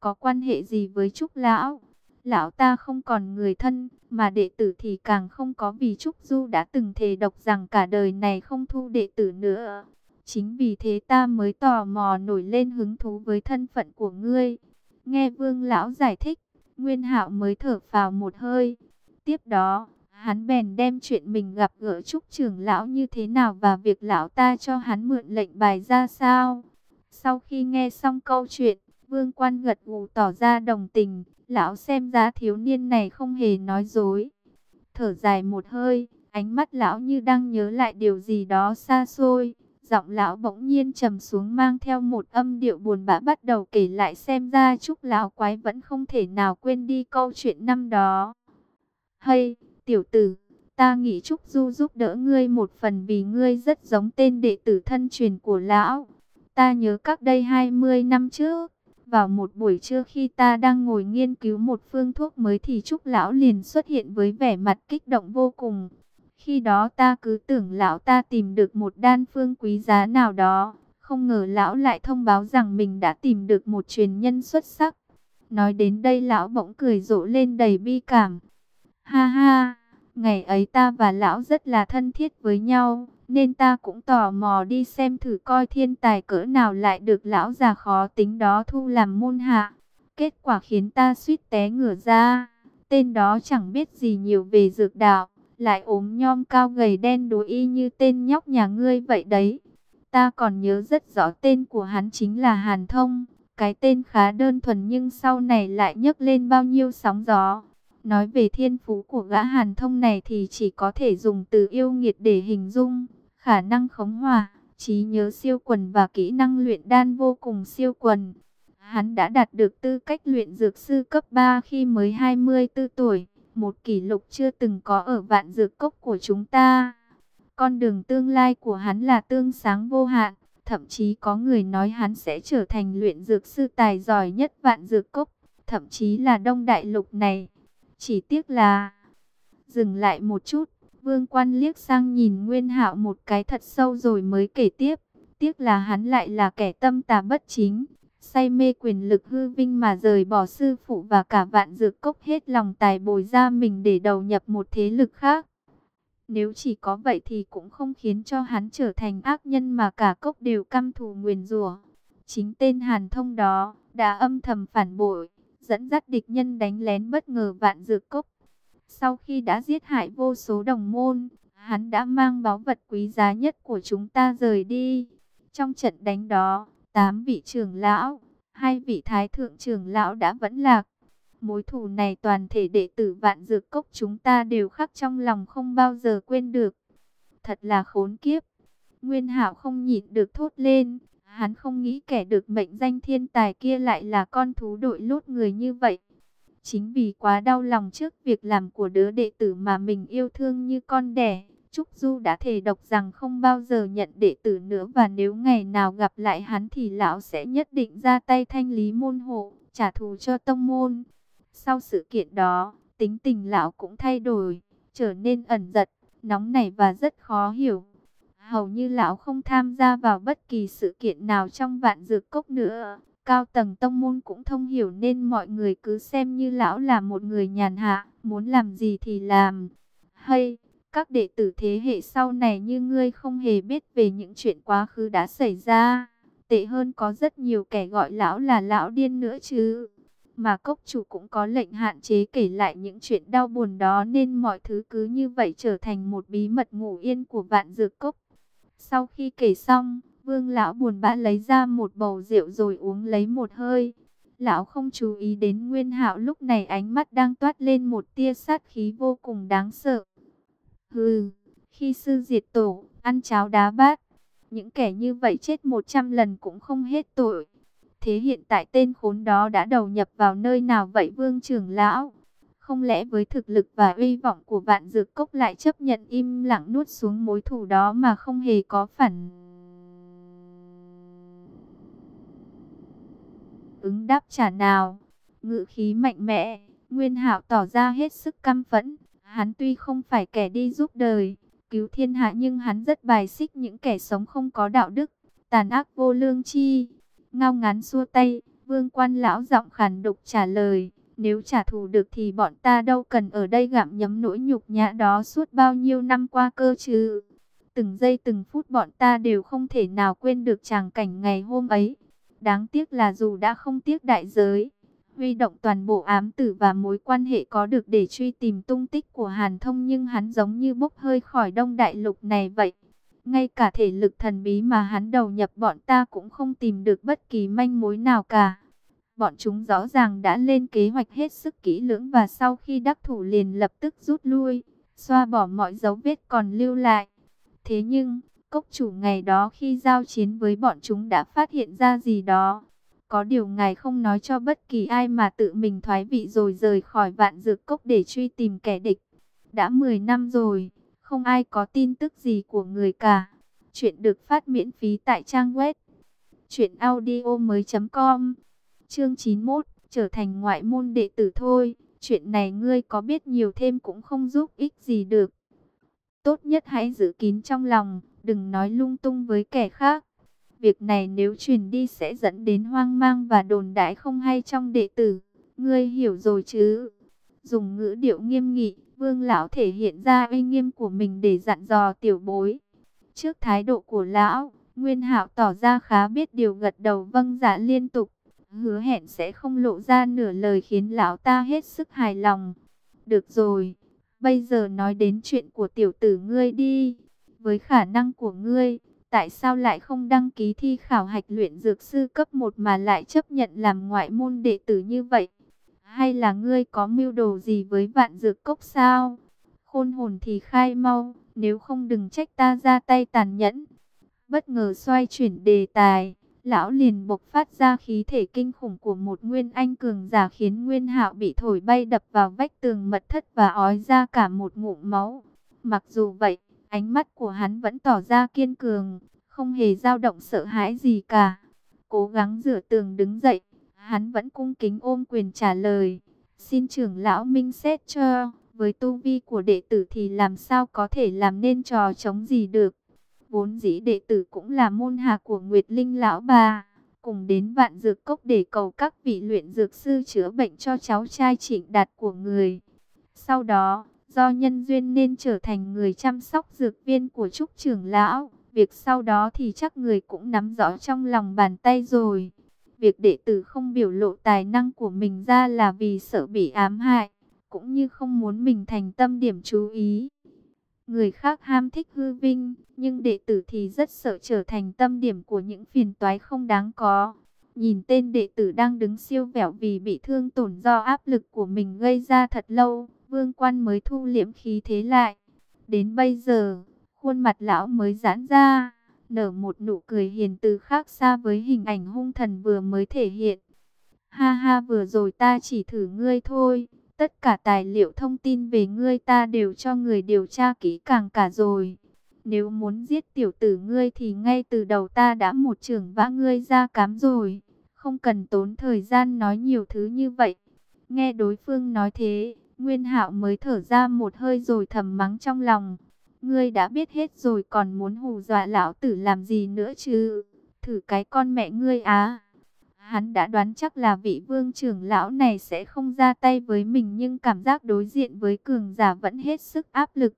Có quan hệ gì với Trúc Lão? Lão ta không còn người thân, mà đệ tử thì càng không có vì Trúc Du đã từng thề độc rằng cả đời này không thu đệ tử nữa. Chính vì thế ta mới tò mò nổi lên hứng thú với thân phận của ngươi. Nghe Vương Lão giải thích, Nguyên Hạo mới thở phào một hơi. Tiếp đó, hắn bèn đem chuyện mình gặp gỡ Trúc trưởng lão như thế nào và việc lão ta cho hắn mượn lệnh bài ra sao. Sau khi nghe xong câu chuyện, vương quan gật gù tỏ ra đồng tình, lão xem ra thiếu niên này không hề nói dối. Thở dài một hơi, ánh mắt lão như đang nhớ lại điều gì đó xa xôi. Giọng lão bỗng nhiên trầm xuống mang theo một âm điệu buồn bã bắt đầu kể lại xem ra chúc lão quái vẫn không thể nào quên đi câu chuyện năm đó. Hay, tiểu tử, ta nghĩ Trúc Du giúp đỡ ngươi một phần vì ngươi rất giống tên đệ tử thân truyền của lão. Ta nhớ các đây 20 năm trước, vào một buổi trưa khi ta đang ngồi nghiên cứu một phương thuốc mới thì Trúc Lão liền xuất hiện với vẻ mặt kích động vô cùng. Khi đó ta cứ tưởng lão ta tìm được một đan phương quý giá nào đó, không ngờ lão lại thông báo rằng mình đã tìm được một truyền nhân xuất sắc. Nói đến đây lão bỗng cười rộ lên đầy bi cảm. Ha ha, ngày ấy ta và lão rất là thân thiết với nhau, nên ta cũng tò mò đi xem thử coi thiên tài cỡ nào lại được lão già khó tính đó thu làm môn hạ. Kết quả khiến ta suýt té ngửa ra. Tên đó chẳng biết gì nhiều về dược đạo, lại ốm nhom cao gầy đen đối y như tên nhóc nhà ngươi vậy đấy. Ta còn nhớ rất rõ tên của hắn chính là Hàn Thông, cái tên khá đơn thuần nhưng sau này lại nhấc lên bao nhiêu sóng gió. Nói về thiên phú của gã Hàn Thông này thì chỉ có thể dùng từ yêu nghiệt để hình dung khả năng khống hòa, trí nhớ siêu quần và kỹ năng luyện đan vô cùng siêu quần. Hắn đã đạt được tư cách luyện dược sư cấp 3 khi mới 24 tuổi, một kỷ lục chưa từng có ở vạn dược cốc của chúng ta. Con đường tương lai của hắn là tương sáng vô hạn, thậm chí có người nói hắn sẽ trở thành luyện dược sư tài giỏi nhất vạn dược cốc, thậm chí là đông đại lục này. Chỉ tiếc là... Dừng lại một chút, Vương quan liếc sang nhìn Nguyên Hạo một cái thật sâu rồi mới kể tiếp. Tiếc là hắn lại là kẻ tâm tà bất chính, say mê quyền lực hư vinh mà rời bỏ sư phụ và cả vạn dược cốc hết lòng tài bồi ra mình để đầu nhập một thế lực khác. Nếu chỉ có vậy thì cũng không khiến cho hắn trở thành ác nhân mà cả cốc đều căm thù nguyền rủa. Chính tên Hàn Thông đó đã âm thầm phản bội, dẫn dắt địch nhân đánh lén bất ngờ vạn dược cốc. Sau khi đã giết hại vô số đồng môn, hắn đã mang báu vật quý giá nhất của chúng ta rời đi. Trong trận đánh đó, tám vị trưởng lão, hai vị thái thượng trưởng lão đã vẫn lạc. Mối thù này toàn thể đệ tử vạn dược cốc chúng ta đều khắc trong lòng không bao giờ quên được. Thật là khốn kiếp. Nguyên hảo không nhịn được thốt lên. Hắn không nghĩ kẻ được mệnh danh thiên tài kia lại là con thú đội lốt người như vậy. Chính vì quá đau lòng trước việc làm của đứa đệ tử mà mình yêu thương như con đẻ, Trúc Du đã thề độc rằng không bao giờ nhận đệ tử nữa và nếu ngày nào gặp lại hắn thì lão sẽ nhất định ra tay thanh lý môn hộ, trả thù cho tông môn. Sau sự kiện đó, tính tình lão cũng thay đổi, trở nên ẩn giật, nóng nảy và rất khó hiểu. Hầu như lão không tham gia vào bất kỳ sự kiện nào trong vạn dược cốc nữa. Cao tầng tông môn cũng thông hiểu nên mọi người cứ xem như lão là một người nhàn hạ, muốn làm gì thì làm. Hay, các đệ tử thế hệ sau này như ngươi không hề biết về những chuyện quá khứ đã xảy ra. Tệ hơn có rất nhiều kẻ gọi lão là lão điên nữa chứ. mà cốc chủ cũng có lệnh hạn chế kể lại những chuyện đau buồn đó nên mọi thứ cứ như vậy trở thành một bí mật ngủ yên của vạn dược cốc. Sau khi kể xong, vương lão buồn bã lấy ra một bầu rượu rồi uống lấy một hơi. Lão không chú ý đến Nguyên Hạo lúc này ánh mắt đang toát lên một tia sát khí vô cùng đáng sợ. Hừ, khi sư diệt tổ, ăn cháo đá bát, những kẻ như vậy chết một trăm lần cũng không hết tội. Thế hiện tại tên khốn đó đã đầu nhập vào nơi nào vậy vương trưởng lão? Không lẽ với thực lực và uy vọng của vạn dược cốc lại chấp nhận im lặng nuốt xuống mối thù đó mà không hề có phản ứng đáp trả nào? Ngự khí mạnh mẽ, Nguyên Hạo tỏ ra hết sức căm phẫn. Hắn tuy không phải kẻ đi giúp đời, cứu thiên hạ nhưng hắn rất bài xích những kẻ sống không có đạo đức, tàn ác vô lương chi. Ngao ngán xua tay, vương quan lão giọng khàn đục trả lời, nếu trả thù được thì bọn ta đâu cần ở đây gặm nhấm nỗi nhục nhã đó suốt bao nhiêu năm qua cơ chứ. Từng giây từng phút bọn ta đều không thể nào quên được tràng cảnh ngày hôm ấy. Đáng tiếc là dù đã không tiếc đại giới, huy động toàn bộ ám tử và mối quan hệ có được để truy tìm tung tích của Hàn Thông nhưng hắn giống như bốc hơi khỏi đông đại lục này vậy. Ngay cả thể lực thần bí mà hắn đầu nhập bọn ta cũng không tìm được bất kỳ manh mối nào cả. Bọn chúng rõ ràng đã lên kế hoạch hết sức kỹ lưỡng và sau khi đắc thủ liền lập tức rút lui, xoa bỏ mọi dấu vết còn lưu lại. Thế nhưng, cốc chủ ngày đó khi giao chiến với bọn chúng đã phát hiện ra gì đó. Có điều ngài không nói cho bất kỳ ai mà tự mình thoái vị rồi rời khỏi vạn dược cốc để truy tìm kẻ địch. Đã 10 năm rồi không ai có tin tức gì của người cả. Chuyện được phát miễn phí tại trang web truyệnaudiomoi.com. Chương 91, trở thành ngoại môn đệ tử thôi, chuyện này ngươi có biết nhiều thêm cũng không giúp ích gì được. Tốt nhất hãy giữ kín trong lòng, đừng nói lung tung với kẻ khác. Việc này nếu truyền đi sẽ dẫn đến hoang mang và đồn đại không hay trong đệ tử. Ngươi hiểu rồi chứ? Dùng ngữ điệu nghiêm nghị, Vương lão thể hiện ra uy nghiêm của mình để dặn dò tiểu bối. Trước thái độ của lão, Nguyên Hạo tỏ ra khá biết điều gật đầu vâng dạ liên tục, hứa hẹn sẽ không lộ ra nửa lời khiến lão ta hết sức hài lòng. Được rồi, bây giờ nói đến chuyện của tiểu tử ngươi đi. Với khả năng của ngươi, tại sao lại không đăng ký thi khảo hạch luyện dược sư cấp 1 mà lại chấp nhận làm ngoại môn đệ tử như vậy? Hay là ngươi có mưu đồ gì với vạn dược cốc sao? Khôn hồn thì khai mau, nếu không đừng trách ta ra tay tàn nhẫn. Bất ngờ xoay chuyển đề tài, lão liền bộc phát ra khí thể kinh khủng của một nguyên anh cường giả khiến nguyên hạo bị thổi bay đập vào vách tường mật thất và ói ra cả một ngụm máu. Mặc dù vậy, ánh mắt của hắn vẫn tỏ ra kiên cường, không hề dao động sợ hãi gì cả. Cố gắng rửa tường đứng dậy, Hắn vẫn cung kính ôm quyền trả lời. Xin trưởng lão minh xét cho, với tu vi của đệ tử thì làm sao có thể làm nên trò chống gì được. Vốn dĩ đệ tử cũng là môn hạ của Nguyệt Linh lão bà, cùng đến vạn dược cốc để cầu các vị luyện dược sư chữa bệnh cho cháu trai trịnh đạt của người. Sau đó, do nhân duyên nên trở thành người chăm sóc dược viên của Trúc trưởng lão. Việc sau đó thì chắc người cũng nắm rõ trong lòng bàn tay rồi. Việc đệ tử không biểu lộ tài năng của mình ra là vì sợ bị ám hại, cũng như không muốn mình thành tâm điểm chú ý. Người khác ham thích hư vinh, nhưng đệ tử thì rất sợ trở thành tâm điểm của những phiền toái không đáng có. Nhìn tên đệ tử đang đứng siêu vẹo vì bị thương tổn do áp lực của mình gây ra thật lâu, vương quan mới thu liễm khí thế lại. Đến bây giờ, khuôn mặt lão mới giãn ra nở một nụ cười hiền từ khác xa với hình ảnh hung thần vừa mới thể hiện. Ha ha vừa rồi ta chỉ thử ngươi thôi, tất cả tài liệu thông tin về ngươi ta đều cho người điều tra kỹ càng cả rồi. Nếu muốn giết tiểu tử ngươi thì ngay từ đầu ta đã một trưởng vã ngươi ra cám rồi, không cần tốn thời gian nói nhiều thứ như vậy. Nghe đối phương nói thế, Nguyên Hạo mới thở ra một hơi rồi thầm mắng trong lòng. Ngươi đã biết hết rồi còn muốn hù dọa lão tử làm gì nữa chứ? Thử cái con mẹ ngươi á. Hắn đã đoán chắc là vị vương trưởng lão này sẽ không ra tay với mình nhưng cảm giác đối diện với cường giả vẫn hết sức áp lực.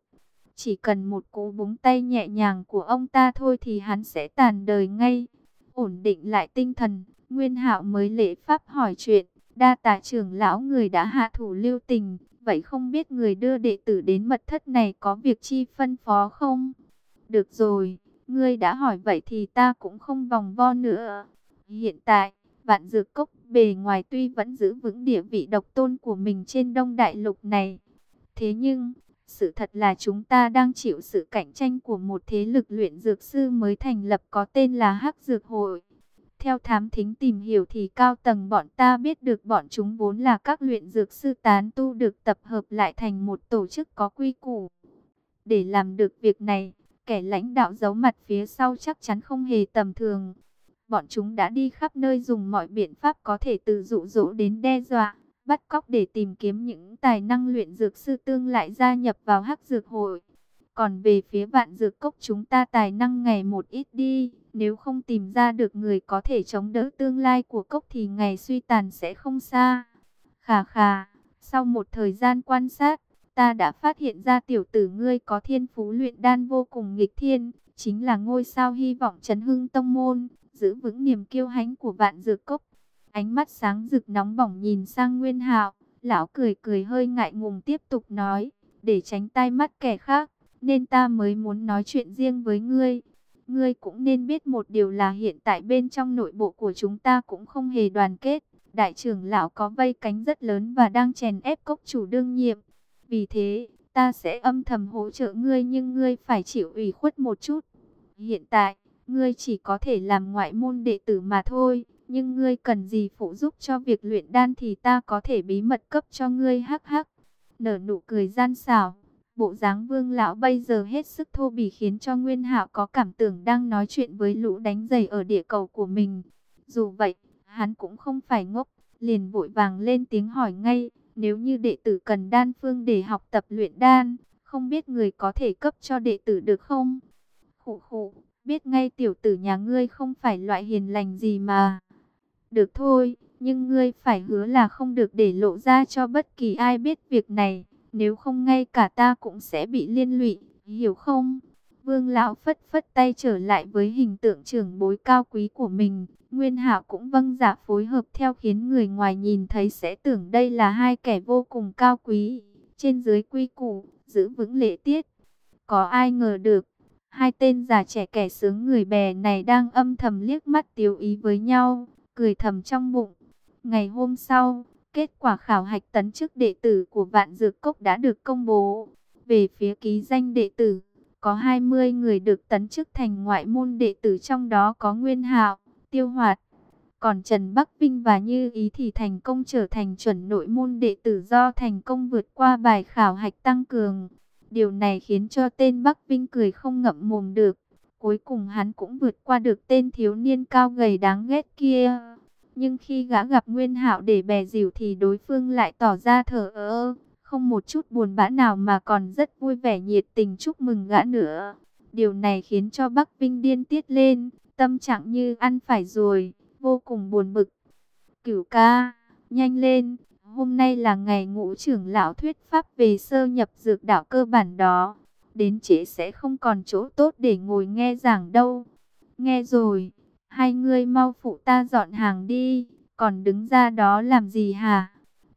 Chỉ cần một cú búng tay nhẹ nhàng của ông ta thôi thì hắn sẽ tàn đời ngay. Ổn định lại tinh thần, Nguyên Hạo mới lễ pháp hỏi chuyện. Đa tả trưởng lão người đã hạ thủ lưu tình, vậy không biết người đưa đệ tử đến mật thất này có việc chi phân phó không? Được rồi, ngươi đã hỏi vậy thì ta cũng không vòng vo nữa. Hiện tại, vạn dược cốc bề ngoài tuy vẫn giữ vững địa vị độc tôn của mình trên đông đại lục này. Thế nhưng, sự thật là chúng ta đang chịu sự cạnh tranh của một thế lực luyện dược sư mới thành lập có tên là Hắc Dược Hội. Theo thám thính tìm hiểu thì cao tầng bọn ta biết được bọn chúng vốn là các luyện dược sư tán tu được tập hợp lại thành một tổ chức có quy củ. Để làm được việc này, kẻ lãnh đạo giấu mặt phía sau chắc chắn không hề tầm thường. Bọn chúng đã đi khắp nơi dùng mọi biện pháp có thể từ dụ dỗ đến đe dọa, bắt cóc để tìm kiếm những tài năng luyện dược sư tương lại gia nhập vào hắc dược hội. Còn về phía vạn dược cốc chúng ta tài năng ngày một ít đi, nếu không tìm ra được người có thể chống đỡ tương lai của cốc thì ngày suy tàn sẽ không xa. Khà khà, sau một thời gian quan sát, ta đã phát hiện ra tiểu tử ngươi có thiên phú luyện đan vô cùng nghịch thiên, chính là ngôi sao hy vọng chấn hưng tông môn, giữ vững niềm kiêu hãnh của vạn dược cốc. Ánh mắt sáng rực nóng bỏng nhìn sang Nguyên Hạo, lão cười cười hơi ngại ngùng tiếp tục nói, để tránh tai mắt kẻ khác, nên ta mới muốn nói chuyện riêng với ngươi. Ngươi cũng nên biết một điều là hiện tại bên trong nội bộ của chúng ta cũng không hề đoàn kết. Đại trưởng lão có vây cánh rất lớn và đang chèn ép cốc chủ đương nhiệm. Vì thế, ta sẽ âm thầm hỗ trợ ngươi nhưng ngươi phải chịu ủy khuất một chút. Hiện tại, ngươi chỉ có thể làm ngoại môn đệ tử mà thôi. Nhưng ngươi cần gì phụ giúp cho việc luyện đan thì ta có thể bí mật cấp cho ngươi hắc hắc. Nở nụ cười gian xảo. Bộ dáng vương lão bây giờ hết sức thô bỉ khiến cho Nguyên Hạo có cảm tưởng đang nói chuyện với lũ đánh giày ở địa cầu của mình. Dù vậy, hắn cũng không phải ngốc, liền vội vàng lên tiếng hỏi ngay, nếu như đệ tử cần đan phương để học tập luyện đan, không biết người có thể cấp cho đệ tử được không? Khụ khụ, biết ngay tiểu tử nhà ngươi không phải loại hiền lành gì mà. Được thôi, nhưng ngươi phải hứa là không được để lộ ra cho bất kỳ ai biết việc này. Nếu không ngay cả ta cũng sẽ bị liên lụy, hiểu không? Vương lão phất phất tay trở lại với hình tượng trưởng bối cao quý của mình. Nguyên Hạo cũng vâng dạ phối hợp theo khiến người ngoài nhìn thấy sẽ tưởng đây là hai kẻ vô cùng cao quý. Trên dưới quy củ, giữ vững lễ tiết. Có ai ngờ được, hai tên già trẻ kẻ sướng người bè này đang âm thầm liếc mắt tiêu ý với nhau, cười thầm trong bụng. Ngày hôm sau, Kết quả khảo hạch tấn chức đệ tử của Vạn Dược Cốc đã được công bố. Về phía ký danh đệ tử, có 20 người được tấn chức thành ngoại môn đệ tử trong đó có Nguyên Hạo, Tiêu Hoạt. Còn Trần Bắc Vinh và Như Ý thì thành công trở thành chuẩn nội môn đệ tử do thành công vượt qua bài khảo hạch tăng cường. Điều này khiến cho tên Bắc Vinh cười không ngậm mồm được. Cuối cùng hắn cũng vượt qua được tên thiếu niên cao gầy đáng ghét kia. Nhưng khi gã gặp Nguyên Hạo để bè dìu thì đối phương lại tỏ ra thở ơ, không một chút buồn bã nào mà còn rất vui vẻ nhiệt tình chúc mừng gã nữa. Điều này khiến cho Bắc Vinh điên tiết lên, tâm trạng như ăn phải rồi, vô cùng buồn bực. Cửu ca, nhanh lên, hôm nay là ngày ngũ trưởng lão thuyết pháp về sơ nhập dược đạo cơ bản đó. Đến trễ sẽ không còn chỗ tốt để ngồi nghe giảng đâu. Nghe rồi, Hai ngươi mau phụ ta dọn hàng đi, còn đứng ra đó làm gì hả?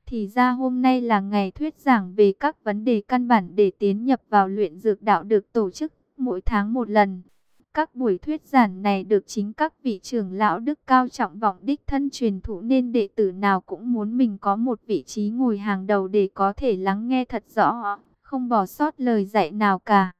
Thì ra hôm nay là ngày thuyết giảng về các vấn đề căn bản để tiến nhập vào luyện dược đạo được tổ chức mỗi tháng một lần. Các buổi thuyết giảng này được chính các vị trưởng lão đức cao trọng vọng đích thân truyền thụ nên đệ tử nào cũng muốn mình có một vị trí ngồi hàng đầu để có thể lắng nghe thật rõ, không bỏ sót lời dạy nào cả.